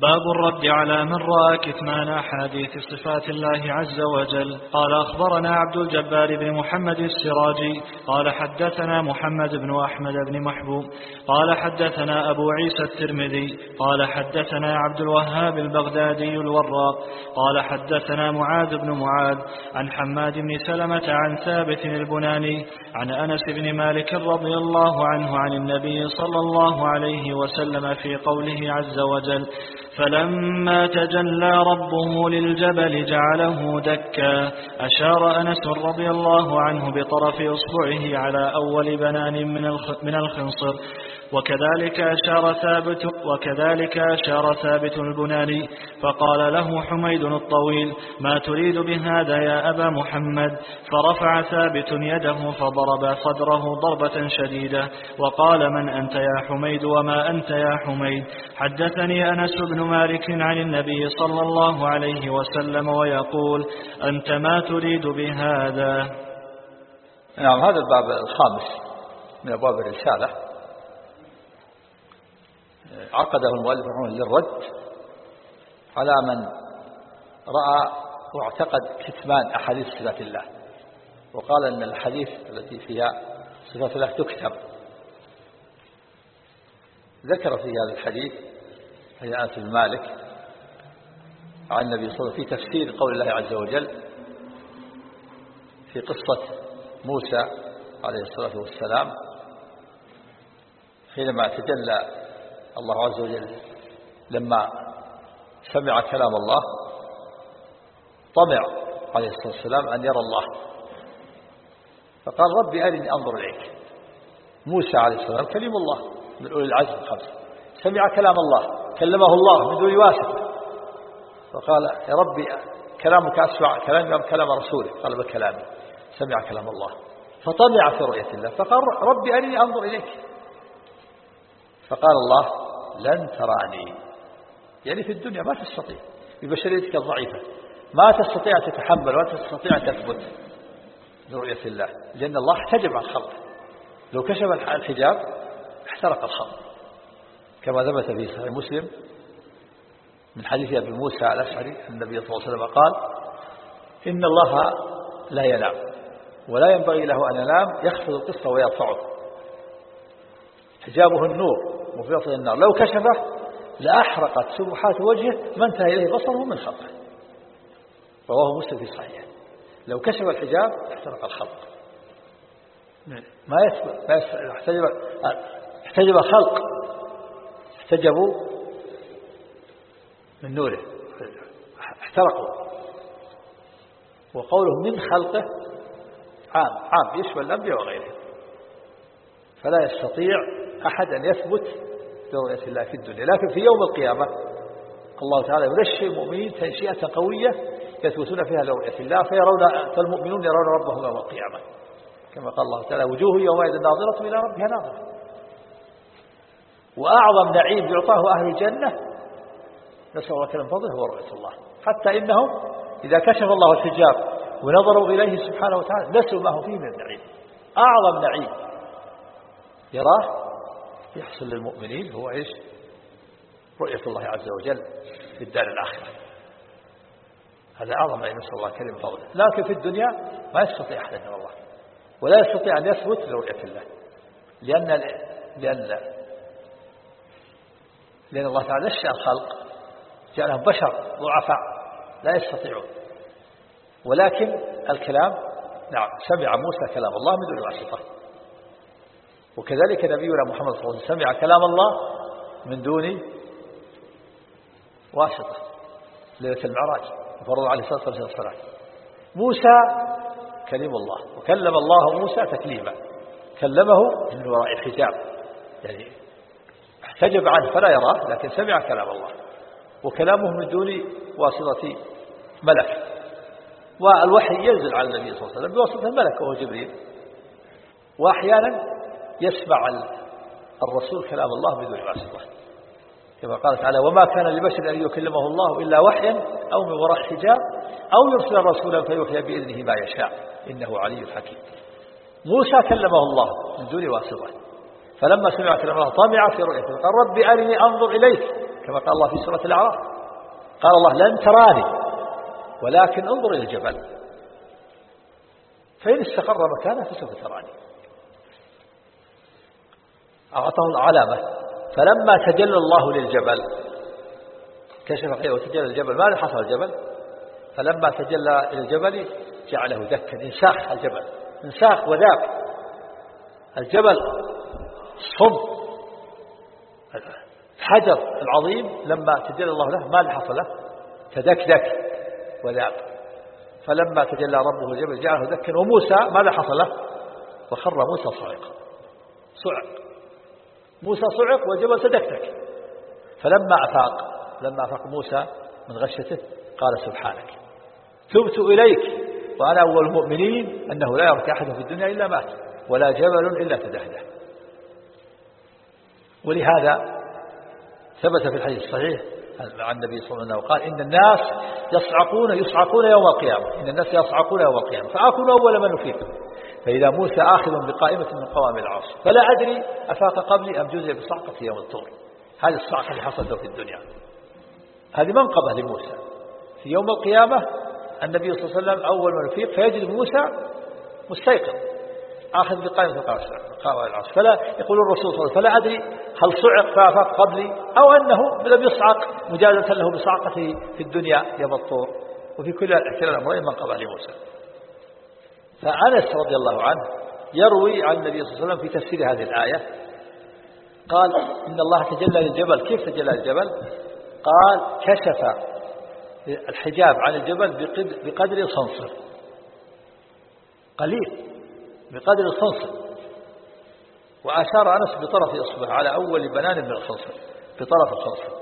باب الرد على من رأى كتمان أحاديث صفات الله عز وجل. قال أخبرنا عبد الجبار بن محمد السراجي قال حدثنا محمد بن أحمد بن محبوب قال حدثنا أبو عيسى الترمذي قال حدثنا عبد الوهاب البغدادي الوراق قال حدثنا معاذ بن معاذ عن حماد بن سلمة عن ثابت البناني عن أنس بن مالك رضي الله عنه عن النبي صلى الله عليه وسلم في قوله عز وجل فلما تجلى ربه للجبل جعله دكا أشار أنس رضي الله عنه بطرف إصبعه على أول بنان من الخنصر. وكذلك أشار ثابت وكذلك أشار ثابت البناني فقال له حميد الطويل ما تريد بهذا يا أبا محمد؟ فرفع ثابت يده فضرب صدره ضربة شديدة وقال من أنت يا حميد وما أنت يا حميد؟ حدثني أنس بن مالك عن النبي صلى الله عليه وسلم ويقول أنت ما تريد بهذا. نعم هذا الباب الخامس من أبواب الرسالة. عقده المؤلف رحمه للرد على من رأى واعتقد كتمان أحاديث صفات الله. وقال أن الحديث التي فيها صفات الله تكتب. ذكر في هذا الحديث حديث أنس بن مالك عن النبي صلى الله عليه وسلم في تفسير قول الله عز وجل في قصة موسى عليه الصلاة والسلام حينما تجلى الله عز وجل لما سمع كلام الله طمع عليه الصلاة والسلام أن يرى الله. فقال ربي أرني أنظر إليك. موسى عليه الصلاة والسلام كلم الله من أولي العزم الخمسة. سمع كلام الله كلمه الله من دون واسطة. فقال يا ربي كلامك أسمع كلامي أم كلام رسولك قال بكلامي سمع كلام الله. فطمع في رؤية الله. فقال ربي أرني أنظر إليك. فقال الله لن تراني. يعني في الدنيا ما تستطيع. ببشريتك الضعيفة. ما تستطيع تتحمل ولا تستطيع تثبت برؤية الله. لأن الله احتجب عن خلقه. لو كشف الحجاب احترق الخلق. كما ثبت في صحيح مسلم من حديث أبي موسى الأشعري النبي صلى الله عليه وسلم قال إن الله لا ينام ولا ينبغي له أن ينام يخفض القصة ويرفعه. حجابه النور. وفي النار. لو كشفه لأحرقت سبحات وجهه ما انتهى إليه بصره من خلقه. رواه مسلم في صحيح لو كشف الحجاب احترق الخلق. ما يثبت ما احتجب احتجب الخلق احتجبوا من نوره. احترقوا وقوله من خلقه عام. عام. يشمل الأنبياء وغيرهم. فلا يستطيع أحد أن يثبت برؤية الله في الدنيا لكن في يوم القيامة الله تعالى ينشئ المؤمنين تنشئة قوية يثبتون فيها لرؤية الله فيرون فالمؤمنون يرون ربهم يوم القيامة. كما قال الله تعالى وجوه يومئذ ناظرة إلى ربها ناظرة. وأعظم نعيم يعطاه أهل الجنة نسأل الله كلام فضله هو رؤية الله. حتى إنهم إذا كشف الله الحجاب ونظروا إليه سبحانه وتعالى نسوا ما هو فيه من النعيم. أعظم نعيم يراه يحصل للمؤمنين هو إيش؟ رؤية الله عز وجل في الدار الآخرة. هذا أعظم ما نسأل الله كريم فضله. لكن في الدنيا ما يستطيع أحد أن الله ولا يستطيع أن يثبت لرؤية الله. لأن لأن لأن الله تعالى نشأ الخلق جعلهم بشر ضعفاء لا يستطيعون. ولكن الكلام نعم سمع موسى كلام الله من دون واسطة. وكذلك نبينا محمد صلى الله عليه وسلم سمع كلام الله من دون واسطة ليلة المعراج فرض عليه الصلاة والسلام. موسى كلم الله وكلم الله موسى تكليما. كلمه من وراء الحجاب يعني احتجب عنه فلا يراه لكن سمع كلام الله. وكلامه من دون واسطة ملك. والوحي ينزل على النبي صلى الله عليه وسلم بواسطة الملك وهو جبريل. وأحيانا يسمع الرسول كلام الله بدون واسطة كما قال تعالى وما كان لبشر أن يكلمه الله إلا وحيا أو من وراء حجاب أو يرسل رسولا فيوحي بإذنه ما يشاء. إنه علي حكيم. موسى كلمه الله من دون واسطة فلما سمع كلام الله طمع في رؤيته قال ربي أرني أنظر إليك. كما قال الله في سورة الأعراف. قال الله لن تراني ولكن انظر إلى الجبل. فإن استقر مكانه فسوف تراني. أعطاه العلامة. فلما تجلى الله للجبل كشف غيره وتجلى الجبل ماذا حصل الجبل؟ فلما تجلى الجبل جعله دكا انساخ الجبل انساخ وذاب الجبل صب الحجر العظيم لما تجلى الله له ماذا حصل له؟ تدكدك وذاب فلما تجلى ربه الجبل جعله دكا. وموسى ماذا حصل له؟ وخر موسى صعق صعق. موسى صعق والجبل تدكدك فلما أفاق لما أفاق موسى من غشته قال سبحانك تبت إليك وأنا أول المؤمنين أنه لا يرك أحد في الدنيا إلا مات ولا جبل إلا تدهده. ولهذا ثبت في الحديث الصحيح عن النبي صلى الله عليه وسلم قال إن الناس يصعقون يصعقون يوم القيامة إن الناس يصعقون يوم القيامة فأكون أول من أفيق فإذا موسى آخذ بقائمة من قوام العرش فلا أدري أفاق قبلي أم جزء بصعقة يوم الطور هذه الصعقة اللي حصلت في الدنيا. هذه منقبة لموسى. في يوم القيامة النبي صلى الله عليه وسلم أول من أفيق فيجد موسى مستيقظ آخذ بقائمة قوام العرش فلا يقول الرسول صلى الله عليه وسلم فلا أدري هل صعق فأفاق قبلي أو أنه لم يصعق مجازة له بصعقته في الدنيا يوم الطور وفي كل الأمرين منقبة لموسى. فأنس رضي الله عنه يروي عن النبي صلى الله عليه وسلم في تفسير هذه الآية. قال إن الله تجلى للجبل. كيف تجلى للجبل؟ قال كشف الحجاب عن الجبل بقدر الخنصر قليل. بقدر الخنصر وأشار أنس بطرف إصبع على أول بنان من الخنصر بطرف الخنصر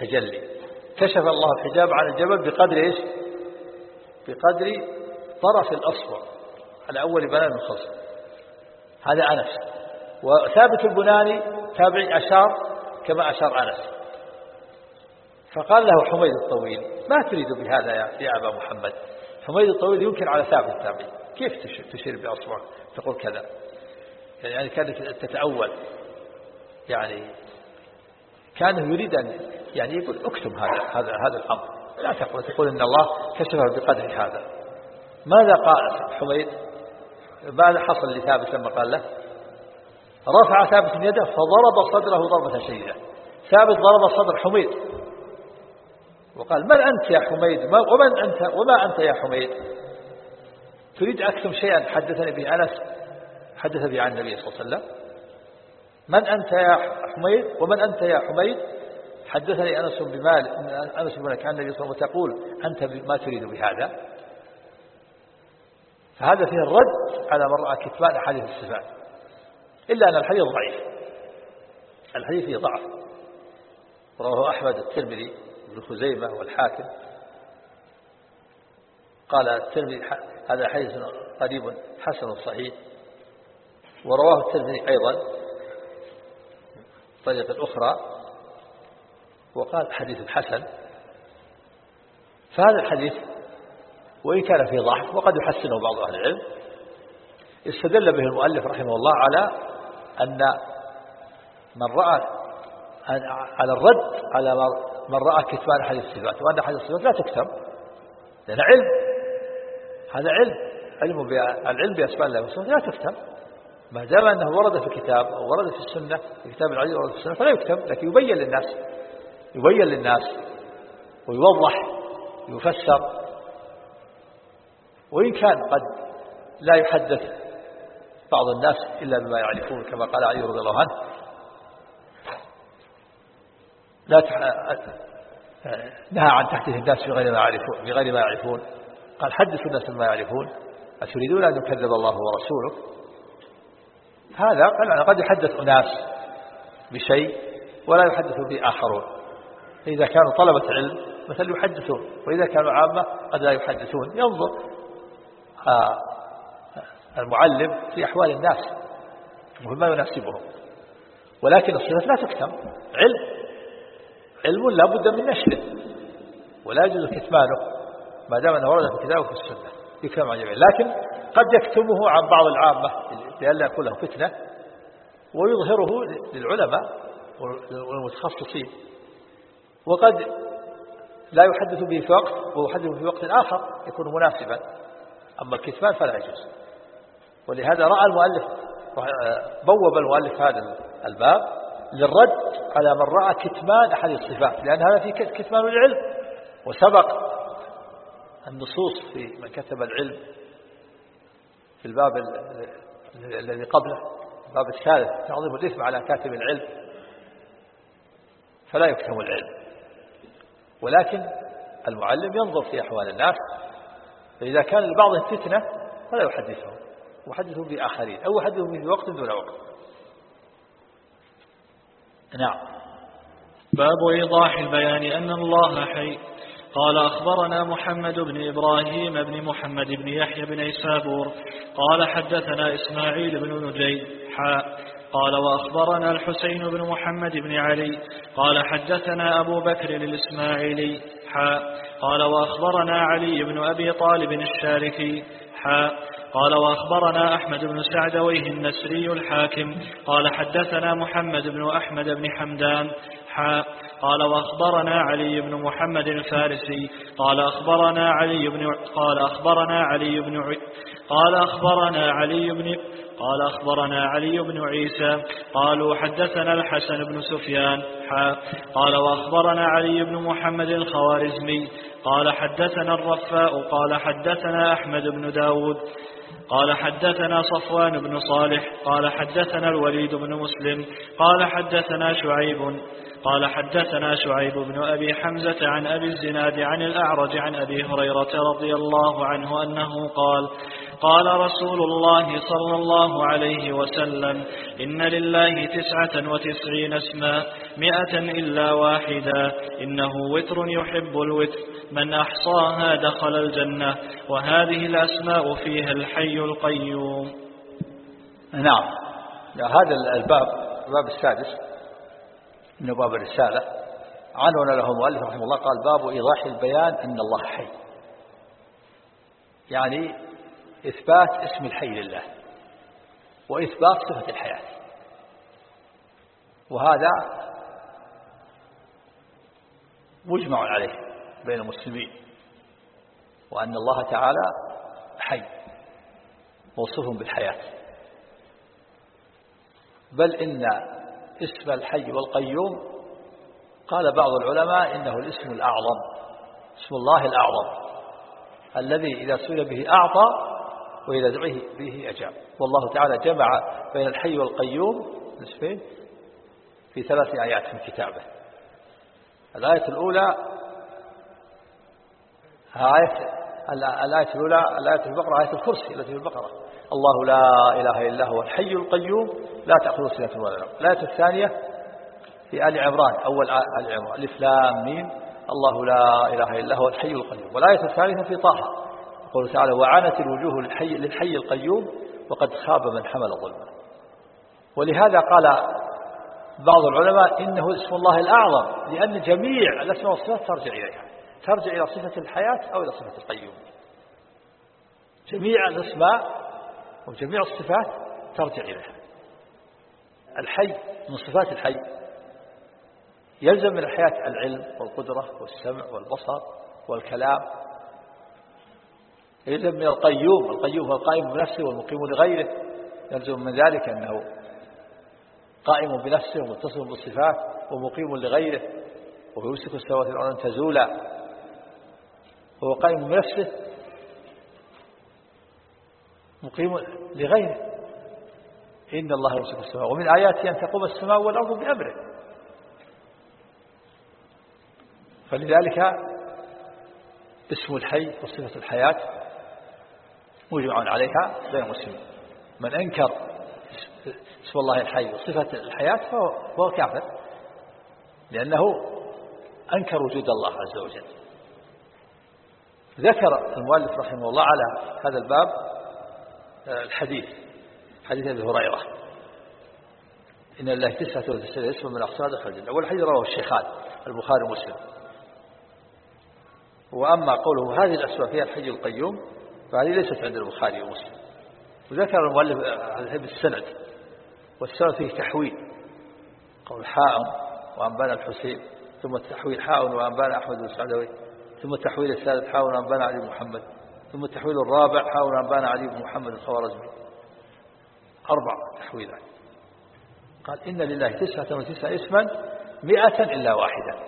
تجلي. كشف الله الحجاب عن الجبل بقدر إيش؟ بقدر طرف الأصفر. على أول بنان الخصم هذا أنس. وثابت البناني تابعي أشار كما أشار أنس. فقال له حميد الطويل ما تريد بهذا يا أبا محمد؟ حميد الطويل ينكر على ثابت التابعي كيف تشير بأصبعك تقول كذا. يعني كانت تتأول. يعني كان يريد أن يعني يقول اكتم هذا هذا هذا الأمر. لا تقول تقول إن الله كشفه بقدر هذا. ماذا قال حميد؟ ماذا حصل لثابت لما قال له رفع ثابت يده فضرب صدره ضربة شديدة. ثابت ضرب صدر حميد. وقال من أنت يا حميد؟ ومن أنت؟ وما أنت يا حميد؟ تريد أكتم شيئا؟ حدثني به أنس حدث به عن النبي صلى الله عليه وسلم. من أنت يا حميد؟ ومن أنت يا حميد؟ حدثني أنس بمال أنس بن عن النبي صلى الله عليه وسلم وتقول أنت ما تريد بهذا. فهذا فيه الرد على من رأى كتمان أحاديث الصفات. إلا أن الحديث ضعيف. الحديث فيه ضعف. رواه أحمد الترمذي بن خزيمة والحاكم. قال الترمذي هذا حديث قريب حسن صحيح. ورواه الترمذي أيضا طريقة أخرى. وقال حديث حسن. فهذا الحديث وإن كان فيه ضعف وقد يحسنه بعض أهل العلم. استدل به المؤلف رحمه الله على أن من رأى على الرد على من رأى كتمان حديث الصفات وأن حديث الصفات لا تكتب لأن علم هذا علم علم العلم بأسماء الله وصفاته لا تكتب ما دام أنه ورد في الكتاب أو ورد في السنة في كتاب العزيز ورد في السنة فلا يكتب لكن يبين للناس يبين للناس ويوضح يفسر وإن كان قد لا يحدث بعض الناس إلا بما يعرفون كما قال علي رضي الله عنه. لا. نهى عن تحديث الناس بغير ما يعرفون بغير ما يعرفون. قال حدثوا الناس بما يعرفون. أتريدون أن يكذب الله ورسوله؟ هذا قال قد يحدث أناس بشيء ولا يحدث به آخرون. إذا كانوا طلبة علم مثل يحدثون وإذا كانوا عامة قد لا يحدثون. ينظر المعلم في أحوال الناس وما يناسبهم ولكن الصفات لا تكتم علم علم لا بد من نشره ولا يجوز كتمانه ما دام أنه ورد في الكتاب وفي السنة يكتم عن لكن قد يكتمه عن بعض العامة لئلا يكون له فتنة ويظهره للعلماء والمتخصصين وقد لا يحدث به في وقت ويحدث في وقت آخر يكون مناسبا. أما الكتمان فلا يجوز. ولهذا رأى المؤلف بوب المؤلف هذا الباب للرد على من رأى كتمان أحد الصفات لأن هذا في كتمان العلم. وسبق النصوص في من كتب العلم في الباب الذي قبله الباب الثالث تعظيم الإثم على كاتب العلم. فلا يكتم العلم. ولكن المعلم ينظر في أحوال الناس فإذا كان لبعضهم فتنة فلا يحدثهم يحدثهم بآخرين. أو يحدثهم في وقت دون وقت. نعم. باب إيضاح البيان أن الله حي. قال أخبرنا محمد بن إبراهيم بن محمد بن يحيى بن إسابور قال حدثنا إسماعيل بن نجي حاء قال وأخبرنا الحسين بن محمد بن علي. قال حدثنا أبو بكر الإسماعيلي. حاء قال وأخبرنا علي بن أبي طالب الشاركي حاء قال وأخبرنا أحمد بن سعدويه النسري الحاكم قال حدثنا محمد بن أحمد بن حمدان حاء قال وأخبرنا علي بن محمد الفارسي. قال أخبرنا علي بن قال أخبرنا علي بن قال أخبرنا علي بن قال أخبرنا علي بن عيسى. قالوا حدثنا الحسن بن سفيان. قال وأخبرنا علي بن محمد الخوارزمي. قال حدثنا الرفاء. قال حدثنا أحمد بن داود. قال حدثنا صفوان بن صالح قال حدثنا الوليد بن مسلم قال حدثنا شعيب قال حدثنا شعيب بن أبي حمزة عن أبي الزناد عن الأعرج عن أبي هريرة رضي الله عنه أنه قال قال رسول الله صلى الله عليه وسلم إن لله تسعة وتسعين اسما مئة إلا واحدا إنه وتر يحب الوتر من أحصاها دخل الجنة وهذه الأسماء فيها الحي القيوم. نعم. هذا الباب الباب السادس من باب الرسالة. عنون له المؤلف رحمه الله قال باب إيضاح البيان أن الله حي. يعني إثبات اسم الحي لله وإثبات صفة الحياة. وهذا مجمع عليه بين المسلمين وأن الله تعالى حي. موصوف بالحياة. بل إن اسم الحي والقيوم قال بعض العلماء إنه الاسم الأعظم اسم الله الأعظم الذي إذا سئل به أعطى وإذا دعيه به أجاب. والله تعالى جمع بين الحي والقيوم نسبين في ثلاث آيات من كتابه. الآية الأولى آية الآية الأولى الآية البقرة آية الكرسي التي في البقرة. الله لا إله إلا هو الحي القيوم لا تأخذ سنة ولا نوم. الآية الثانية في آل عمران أول آل عمران. الإسلام ميم. الله لا إله إلا هو الحي القيوم. والآية الثالثة في طه. يقول تعالى وعنت الوجوه للحي, للحي القيوم وقد خاب من حمل ظلما ولهذا قال بعض العلماء إنه اسم الله الأعظم لأن جميع الأسماء والصفات ترجع إليها. ترجع إلى صفة الحياة أو إلى صفة القيوم. جميع الأسماء وجميع الصفات ترجع إليها. الحي من صفات الحي. يلزم من الحياة العلم والقدرة والسمع والبصر والكلام. يلزم من القيوم القيوم هو القائم بنفسه والمقيم لغيره. يلزم من ذلك أنه قائم بنفسه ومتصل بالصفات ومقيم لغيره. ويمسك السماوات أن تزولا. وهو قائم بنفسه مقيم لغيره. إن الله يمسك السماء ومن آياته أن تقوم السماء والأرض بأمره. فلذلك اسم الحي وصفة الحياة مجمع عليها بين المسلمين من أنكر اسم الله الحي وصفة الحياة فهو كافر لأنه أنكر وجود الله عز وجل. ذكر المؤلف رحمه الله على هذا الباب الحديث حديث أبي هريرة. إن الله تسعة وتسعين اسم من أقصاد الجنة أول حديث رواه الشيخان البخاري ومسلم. وأما قوله هذه الأسماء فيها الحي القيوم فهذه ليست عند البخاري ومسلم. وذكر المؤلف على السند والسند فيه تحويل قول حاء وأنبانا الحسين ثم التحويل حاء وأنبانا أحمد السعدوي ثم التحويل الثالث حاء وأنبانا علي بن محمد. ثم التحويل الرابع حاء وأنبانا علي بن محمد الخوارزمي. أربع تحويلات قال إن لله تسعة وتسعة اسما مئة إلا واحدة.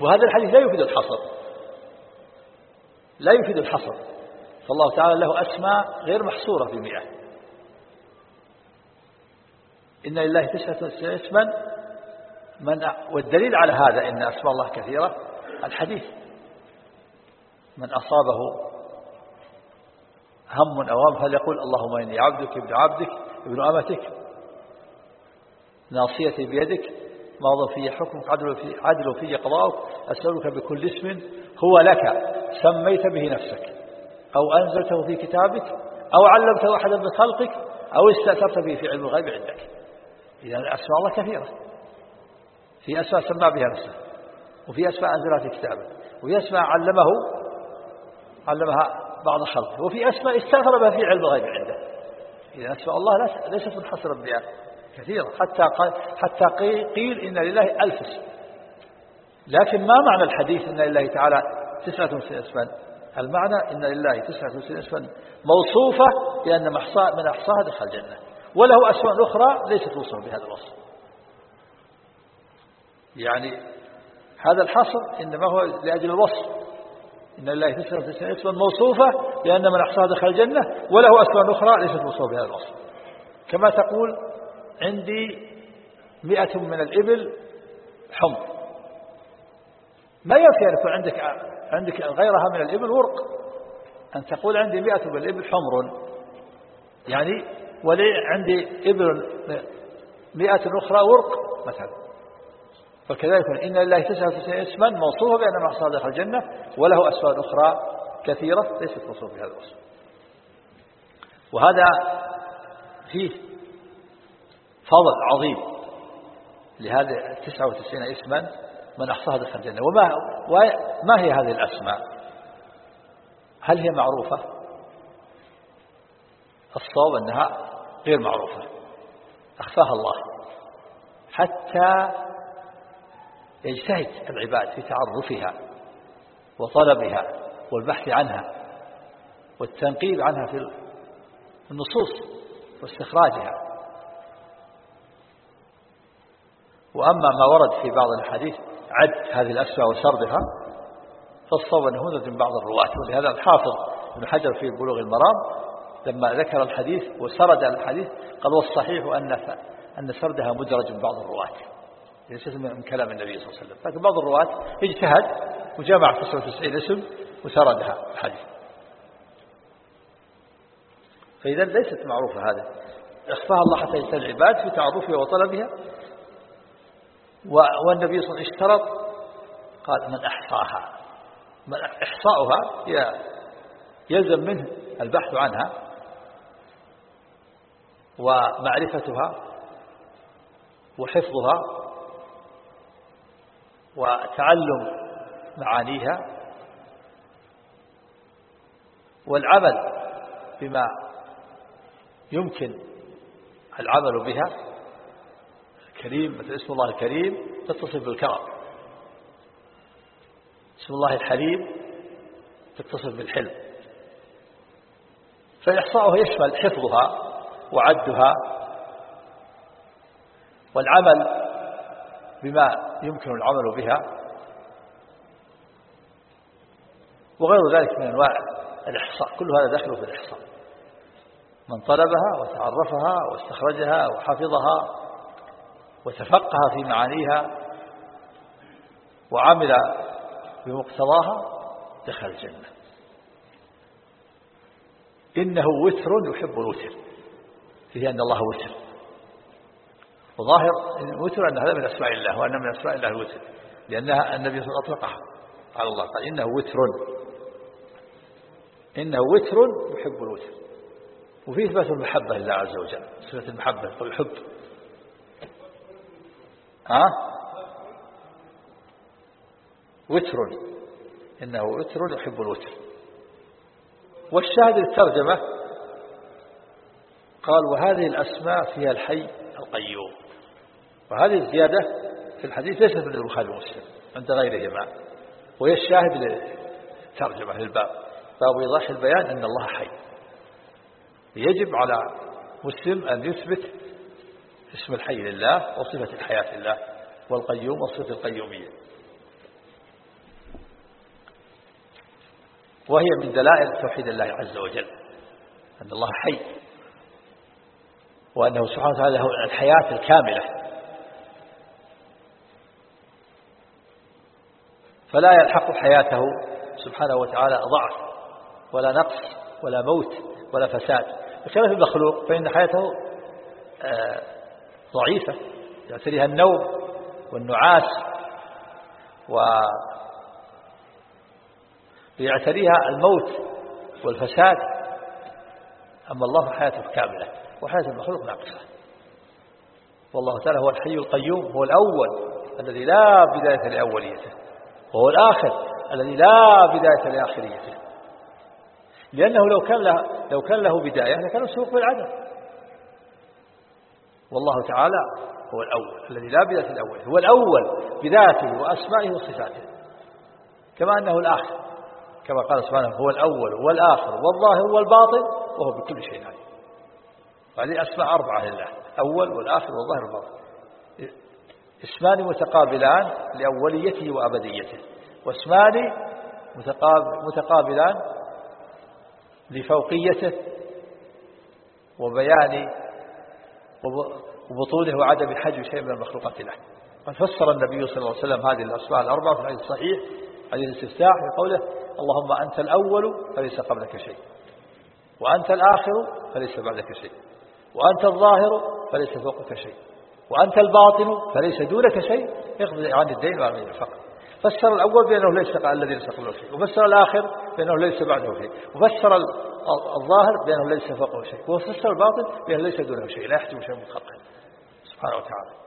وهذا الحديث لا يفيد الحصر. لا يفيد الحصر. فالله تعالى له أسماء غير محصورة في مئة. إن لله تسعة وتسعة اسما من والدليل على هذا إن أسماء الله كثيرة الحديث. من أصابه هم أو هم فليقول اللهم إني عبدك ابن عبدك ابن أمتك؟ ناصيتي بيدك ماض في حكمك عدل في, عدل في قضاؤك أسألك بكل اسم هو لك سميت به نفسك أو أنزلته في كتابك أو علمته أحدا من خلقك أو استأثرت به في علم الغيب عندك. إذا أسماء الله كثيرة. في أسماء سمى بها نفسه وفي أسماء أنزلها في كتابه وفي أسماء علمه علمها بعض خلقه وفي أسماء استأثر بها في علم الغيب عنده. إذا أسماء الله ليست منحصرة بها كثيرة. حتى حتى قيل إن لله ألف اسم. لكن ما معنى الحديث إن لله تعالى تسعة وتسعين اسما المعنى إن لله تسعة وتسعين اسما موصوفة لأن من أحصاها دخل الجنة. وله أسماء أخرى ليست موصوفة بهذا الوصف. يعني هذا الحصر إنما هو لأجل الوصف. إن لله تسعة وتسعين اسما موصوفة لأن من أحصاها دخل الجنة وله أسماء أخرى ليست موصوفة بهذا الوصف. كما تقول عندي مئة من الإبل حمر. ما يكفي أن يكون عندك عندك غيرها من الإبل ورق؟ أن تقول عندي مئة من الإبل حمر. يعني ولي عندي إبل مئة أخرى ورق مثلا. فكذلك إن لله تسعة وتسعين اسما موصوفة بأن محصى داخل الجنة وله أسماء أخرى كثيرة ليست موصوفة بهذا الوصف. وهذا فيه فضل عظيم لهذه التسعة وتسعين اسما من أحصاها دخل الجنة. وما, ما هي هذه الأسماء؟ هل هي معروفة؟ الصواب أنها غير معروفة. أخفاها الله. حتى يجتهد العباد في تعرفها وطلبها والبحث عنها والتنقيب عنها في النصوص واستخراجها. وأما ما ورد في بعض الحديث عد هذه الأسماء وسردها فالصواب أنه من بعض الرواة ولهذا الحافظ ابن حجر في بلوغ المرام لما ذكر الحديث وسرد الحديث قال والصحيح أن أن سردها مدرج من بعض الرواة. ليست من كلام النبي صلى الله عليه وسلم. لكن بعض الرواة اجتهد وجمع 99 اسم وسردها الحديث. فإذا ليست معروفة هذا أخفاها الله حتى يجتهد العباد في تعرفها وطلبها. والنبي صلى الله عليه وسلم اشترط قال من أحصاها. من إحصاؤها يلزم منه البحث عنها ومعرفتها وحفظها وتعلم معانيها والعمل بما يمكن العمل بها. الكريم مثل اسم الله الكريم تتصف بالكرم. اسم الله الحليم تتصف بالحلم. فإحصاؤها يشمل حفظها وعدها. والعمل بما يمكن العمل بها. وغير ذلك من أنواع الإحصاء كل هذا داخل في الإحصاء. من طلبها وتعرفها واستخرجها وحفظها وتفقه في معانيها وعمل بمقتضاها دخل الجنة. إنه وتر يحب الوتر فيه أن الله وتر. وظاهر الوتر أن هذا من أسماء الله وأن من أسماء الله الوتر لأنها النبي صلى الله عليه وسلم أطلقها على الله قال إنه وتر. إنه وتر يحب الوتر وفيه إثبات المحبة لله عز وجل صفة المحبة والحب ها؟ وتر إنه وتر يحب الوتر. والشاهد الترجمة قال وهذه الأسماء فيها الحي القيوم. وهذه الزيادة في الحديث ليست من البخاري ومسلم عند غيرهما. وهي الشاهد لترجمة للباب باب إيضاح البيان أن الله حي. يجب على مسلم أن يثبت اسم الحي لله وصفة الحياة لله والقيوم وصفة القيومية. وهي من دلائل توحيد الله عز وجل أن الله حي وأنه سبحانه وتعالى له الحياة الكاملة. فلا يلحق حياته. سبحانه وتعالى ضعف ولا نقص ولا موت ولا فساد. بخلاف المخلوق فإن حياته آه، ضعيفة. يعتريها النوم والنعاس و يعتريها الموت والفساد. أما الله فحياته كاملة وحياة المخلوق ناقصة. والله تعالى هو الحي القيوم هو الأول الذي لا بداية لأوليته. وهو الآخر الذي لا بداية لآخريته. لأنه لو كان له, لو كان له بداية لكان السوق بالعدم. والله تعالى هو الأول الذي لا بداية الأول هو الأول بذاته وأسمائه وصفاته. كما أنه الآخر كما قال سبحانه هو الأول والآخر والظاهر والباطن وهو بكل شيء عليم. وهذه أسماء أربعة لله أول والآخر والظاهر والباطن. اسمان متقابلان لأوليته وأبديته واسمان متقابلان لفوقيته وبيان وبطوله وعدم حجم شيء من المخلوقات له. قد فسر النبي صلى الله عليه وسلم هذه الأسماء الأربعة في الحديث الصحيح حديث الاستفتاح بقوله اللهم أنت الأول فليس قبلك شيء وأنت الآخر فليس بعدك شيء وأنت الظاهر فليس فوقك شيء. وأنت الباطن فليس دونك شيء. يقضي عن الدين وعن الفقر فسر الأول بأنه ليس الذي ليس قبله شيء وفسر الآخر بأنه ليس بعده شيء وفسر الظاهر بأنه ليس فوقه شيء وفسر الباطن بأنه ليس دونه شيء لا يحجب شيء من خلقه سبحانه وتعالى.